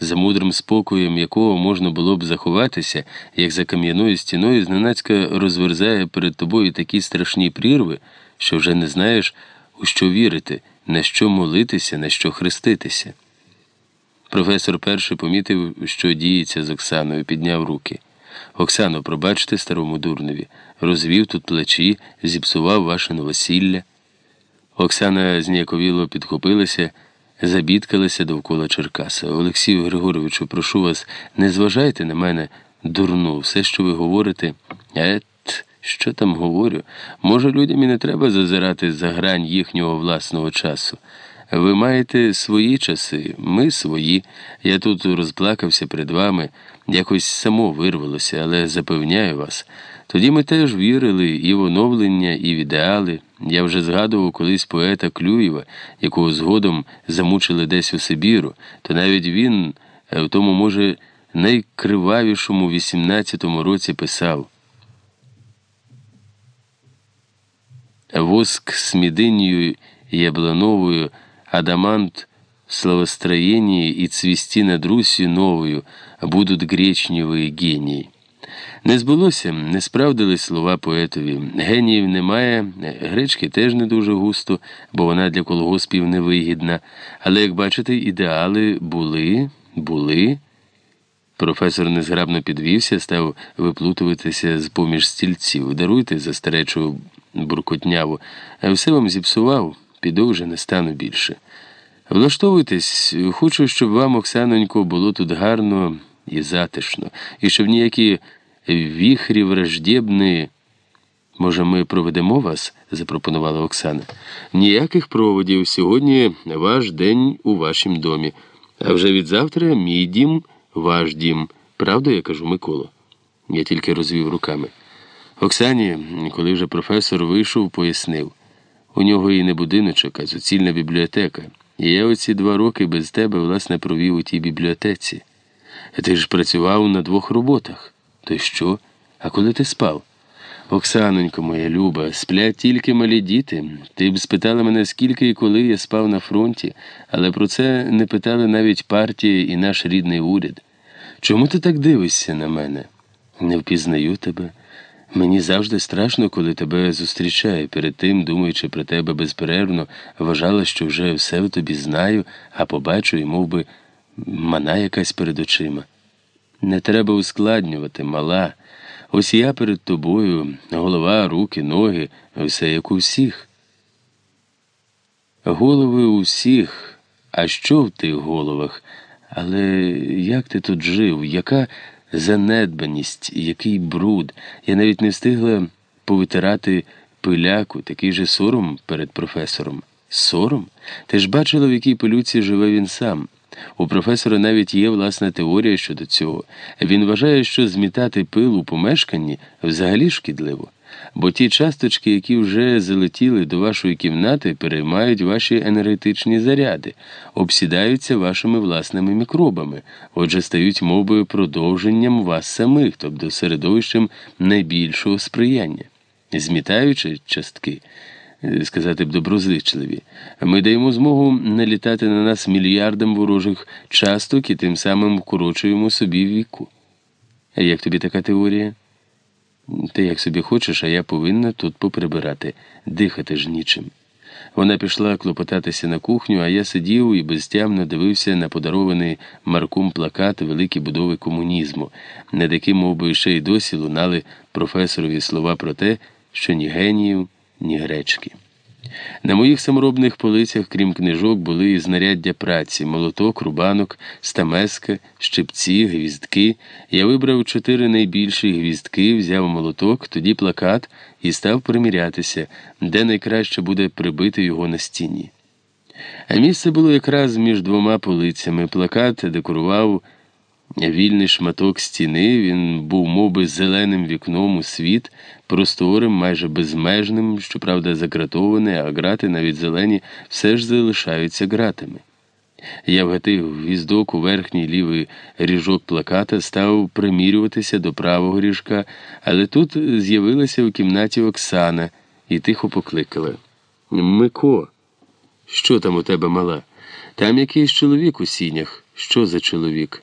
за мудрим спокоєм якого можна було б заховатися, як за кам'яною стіною, зненацька розверзає перед тобою такі страшні прірви, що вже не знаєш, у що вірити, на що молитися, на що хреститися. Професор перший помітив, що діється з Оксаною, підняв руки. Оксано, пробачте старому дурневі, розвів тут плечі, зіпсував ваше новосілля. Оксана зніяковіло підхопилася, забідкалася довкола Черкаса. Олексію Григоровичу, прошу вас, не зважайте на мене дурну, все, що ви говорите. Ет, що там говорю? Може, людям і не треба зазирати за грань їхнього власного часу. Ви маєте свої часи, ми свої. Я тут розплакався перед вами, якось само вирвалося, але запевняю вас. Тоді ми теж вірили і в оновлення, і в ідеали. Я вже згадував колись поета Клюєва, якого згодом замучили десь у Сибіру, то навіть він е, в тому, може, найкривавішому 18-му році писав. Воск с медынью яблоновую, адамант в словостроении и цвести над Русью новою будуть гречневі генії. Не збулося, не справдились слова поетові. Геніїв немає, гречки теж не дуже густо, бо вона для колгоспів невигідна. Але, як бачите, ідеали були, були. Професор незграбно підвівся, став виплутуватися з поміж стільців. Даруйте за старечу буркотняву, все вам зіпсував, піду вже не стану більше. Влаштовуйтесь, хочу, щоб вам, Оксанонько, було тут гарно і затишно, і щоб ніякі віхрі враждебні. Може, ми проведемо вас? запропонувала Оксана. Ніяких проводів. Сьогодні ваш день у вашім домі. А вже від завтра мій дім, ваш дім. Правда, я кажу, Микола? Я тільки розвів руками. Оксані, коли вже професор вийшов, пояснив. У нього і не будиночок, а суцільна бібліотека. І я оці два роки без тебе, власне, провів у тій бібліотеці. Ти ж працював на двох роботах. То що? А коли ти спав? Оксанонько, моя люба, сплять тільки малі діти. Ти б спитала мене, скільки і коли я спав на фронті, але про це не питали навіть партія і наш рідний уряд. Чому ти так дивишся на мене? Не впізнаю тебе. Мені завжди страшно, коли тебе зустрічаю. Перед тим, думаючи про тебе безперервно, вважала, що вже все в тобі знаю, а побачу і мов би, мана якась перед очима. Не треба ускладнювати, мала. Ось я перед тобою, голова, руки, ноги, все як у всіх. Голови у всіх, а що в тих головах? Але як ти тут жив? Яка занедбаність, який бруд? Я навіть не встигла повитирати пиляку, такий же сором перед професором. Сором? Ти ж бачила, в якій пилюці живе він сам. У професора навіть є власна теорія щодо цього. Він вважає, що змітати пил у помешканні взагалі шкідливо, бо ті часточки, які вже залетіли до вашої кімнати, переймають ваші енергетичні заряди, обсідаються вашими власними мікробами, отже, стають мовою продовженням вас самих, тобто середовищем найбільшого сприяння. Змітаючи частки сказати б доброзичливі. Ми даємо змогу налітати на нас мільярдам ворожих часток і тим самим вкорочуємо собі віку. Як тобі така теорія? Ти як собі хочеш, а я повинна тут поприбирати, дихати ж нічим. Вона пішла клопотатися на кухню, а я сидів і безтямно дивився на подарований Маркум плакат великі будови комунізму, над яким, мов би, ще й досі лунали професорові слова про те, що ні геніїв ні гречки. На моїх саморобних полицях, крім книжок, були і знаряддя праці, молоток, рубанок, стамеска, щепці, гвіздки. Я вибрав чотири найбільші гвіздки, взяв молоток, тоді плакат і став примірятися, де найкраще буде прибити його на стіні. А місце було якраз між двома полицями. Плакат декорував. Вільний шматок стіни, він був мов би, зеленим вікном у світ, просторим, майже безмежним, щоправда, загратований, а грати навіть зелені все ж залишаються гратами. Я вгатив гвіздок у верхній лівий ріжок плаката, став примірюватися до правого ріжка, але тут з'явилася в кімнаті Оксана і тихо покликала Мико, що там у тебе мала? Там якийсь чоловік у сінях. Що за чоловік?